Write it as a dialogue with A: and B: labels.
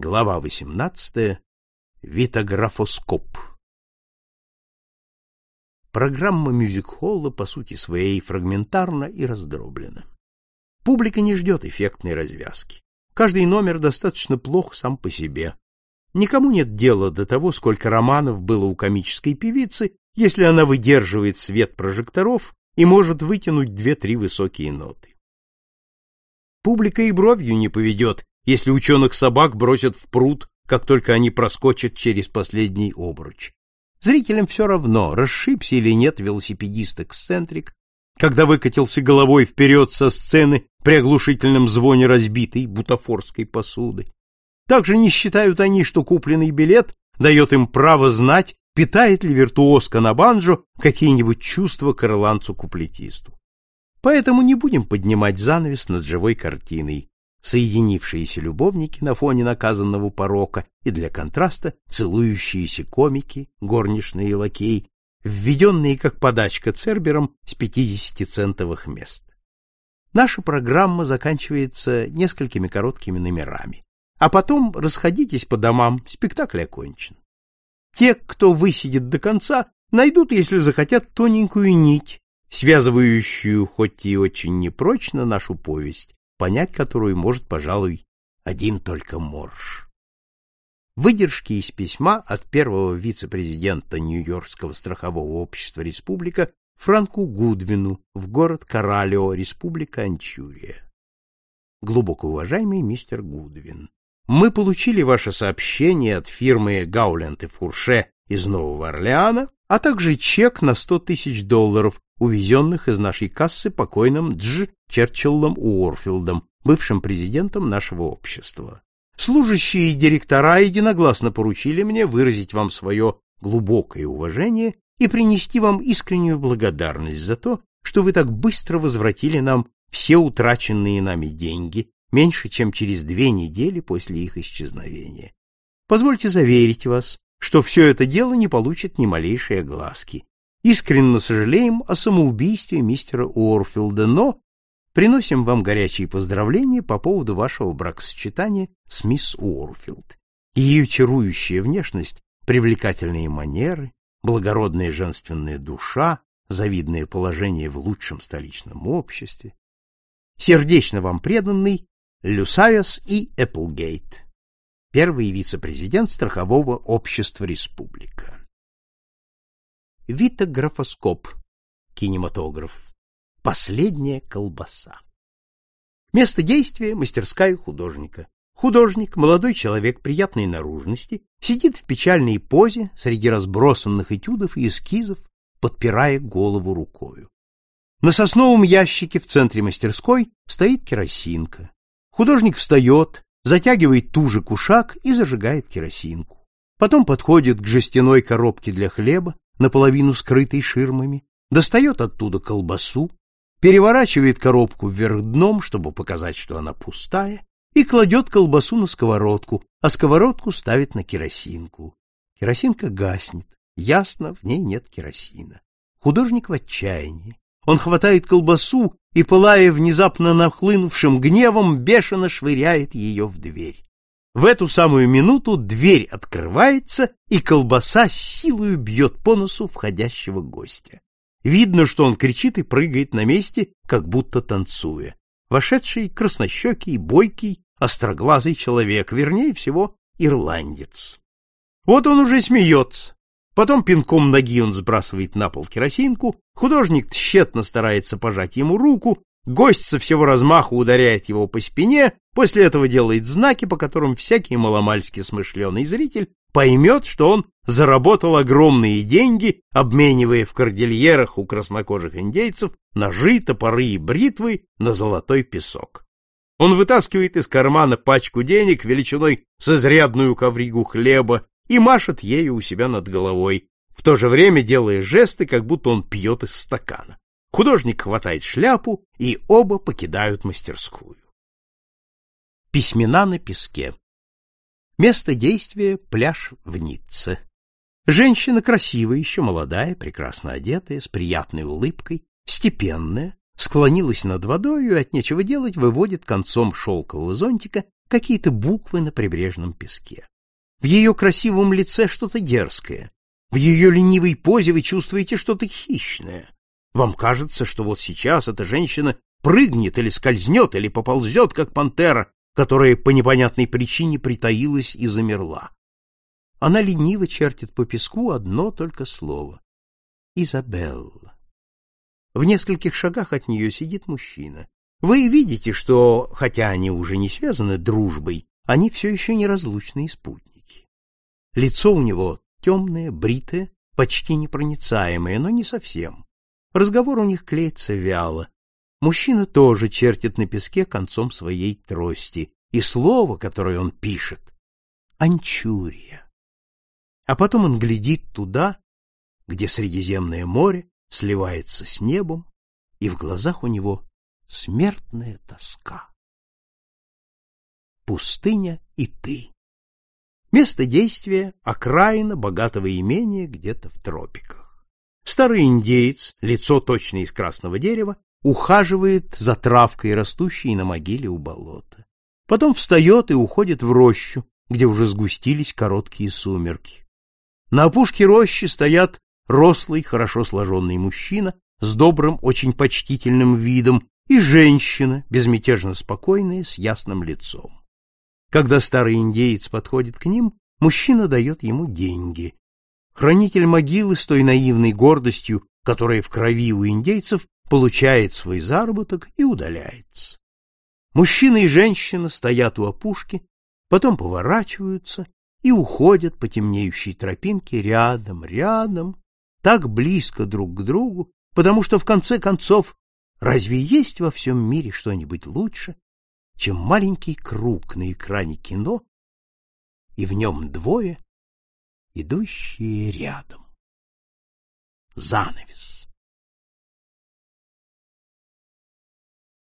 A: Глава 18. Витографоскоп. Программа мюзик-холла по сути своей фрагментарна и раздроблена. Публика не ждет эффектной развязки. Каждый номер достаточно плох сам по себе. Никому нет дела до того, сколько романов было у комической певицы, если она выдерживает свет прожекторов и может вытянуть две-три высокие ноты. Публика и бровью не поведет, если ученых собак бросят в пруд, как только они проскочат через последний обруч. Зрителям все равно, расшибся или нет велосипедист-эксцентрик, когда выкатился головой вперед со сцены при оглушительном звоне разбитой бутафорской посуды. Также не считают они, что купленный билет дает им право знать, питает ли виртуозка на банджо какие-нибудь чувства к ирландцу-куплетисту. Поэтому не будем поднимать занавес над живой картиной, соединившиеся любовники на фоне наказанного порока и для контраста целующиеся комики, горничные и лакей, введенные как подачка цербером с 50-центовых мест. Наша программа заканчивается несколькими короткими номерами. А потом расходитесь по домам, спектакль окончен. Те, кто высидит до конца, найдут, если захотят, тоненькую нить, связывающую, хоть и очень непрочно, нашу повесть, понять которую может, пожалуй, один только Морж. Выдержки из письма от первого вице-президента Нью-Йоркского страхового общества «Республика» Франку Гудвину в город Каралио, Республика Анчурия. Глубоко уважаемый мистер Гудвин, мы получили ваше сообщение от фирмы Гауленд и Фурше из Нового Орлеана, а также чек на 100 тысяч долларов, увезенных из нашей кассы покойным Дж. Черчиллом Уорфилдом, бывшим президентом нашего общества. Служащие и директора единогласно поручили мне выразить вам свое глубокое уважение и принести вам искреннюю благодарность за то, что вы так быстро возвратили нам все утраченные нами деньги, меньше чем через две недели после их исчезновения. Позвольте заверить вас, что все это дело не получит ни малейшей огласки. Искренне сожалеем о самоубийстве мистера Уорфилда, но приносим вам горячие поздравления по поводу вашего бракосочетания с мисс Уорфилд. Ее чарующая внешность, привлекательные манеры, благородная женственная душа, завидное положение в лучшем столичном обществе. Сердечно вам преданный Люсавиас и Эпплгейт, первый вице-президент страхового общества Республика. Витографоскоп, кинематограф, последняя колбаса. Место действия – мастерская художника. Художник, молодой человек приятной наружности, сидит в печальной позе среди разбросанных этюдов и эскизов, подпирая голову рукою. На сосновом ящике в центре мастерской стоит керосинка. Художник встает, затягивает туже кушак и зажигает керосинку. Потом подходит к жестяной коробке для хлеба, наполовину скрытой ширмами, достает оттуда колбасу, переворачивает коробку вверх дном, чтобы показать, что она пустая, и кладет колбасу на сковородку, а сковородку ставит на керосинку. Керосинка гаснет, ясно, в ней нет керосина. Художник в отчаянии. Он хватает колбасу и, пылая внезапно нахлынувшим гневом, бешено швыряет ее в дверь. В эту самую минуту дверь открывается, и колбаса силою бьет по носу входящего гостя. Видно, что он кричит и прыгает на месте, как будто танцуя. Вошедший краснощекий, бойкий, остроглазый человек, вернее всего, ирландец. Вот он уже смеется, Потом пинком ноги он сбрасывает на пол керосинку, художник тщетно старается пожать ему руку, гость со всего размаху ударяет его по спине, после этого делает знаки, по которым всякий маломальски смышленый зритель поймет, что он заработал огромные деньги, обменивая в кордильерах у краснокожих индейцев ножи, топоры и бритвы на золотой песок. Он вытаскивает из кармана пачку денег величиной с изрядную ковригу хлеба и машет ею у себя над головой, в то же время делая жесты, как будто он пьет из стакана. Художник хватает шляпу, и оба покидают мастерскую. Письмена на песке. Место действия — пляж в Ницце. Женщина красивая, еще молодая, прекрасно одетая, с приятной улыбкой, степенная, склонилась над водой и от нечего делать выводит концом шелкового зонтика какие-то буквы на прибрежном песке. В ее красивом лице что-то дерзкое. В ее ленивой позе вы чувствуете что-то хищное. Вам кажется, что вот сейчас эта женщина прыгнет или скользнет, или поползет, как пантера, которая по непонятной причине притаилась и замерла. Она лениво чертит по песку одно только слово. Изабелла. В нескольких шагах от нее сидит мужчина. Вы видите, что, хотя они уже не связаны дружбой, они все еще неразлучные спутники. Лицо у него темное, бритое, почти непроницаемое, но не совсем. Разговор у них клеится вяло. Мужчина тоже чертит на песке концом своей трости, и слово, которое он пишет — «Анчурия». А потом он глядит туда, где Средиземное море сливается с небом, и в глазах у него смертная тоска. Пустыня и ты. Место действия — окраина богатого имения где-то в тропиках. Старый индеец, лицо точно из красного дерева, ухаживает за травкой, растущей на могиле у болота. Потом встает и уходит в рощу, где уже сгустились короткие сумерки. На опушке рощи стоят рослый, хорошо сложенный мужчина с добрым, очень почтительным видом и женщина, безмятежно спокойная, с ясным лицом. Когда старый индеец подходит к ним, мужчина дает ему деньги. Хранитель могилы с той наивной гордостью, которая в крови у индейцев, получает свой заработок и удаляется. Мужчина и женщина стоят у опушки, потом поворачиваются и уходят по темнеющей тропинке рядом, рядом, так близко друг к другу, потому что в конце концов разве есть во всем мире что-нибудь лучше, чем маленький круг на экране кино, и в нем двое, идущие рядом. Занавес.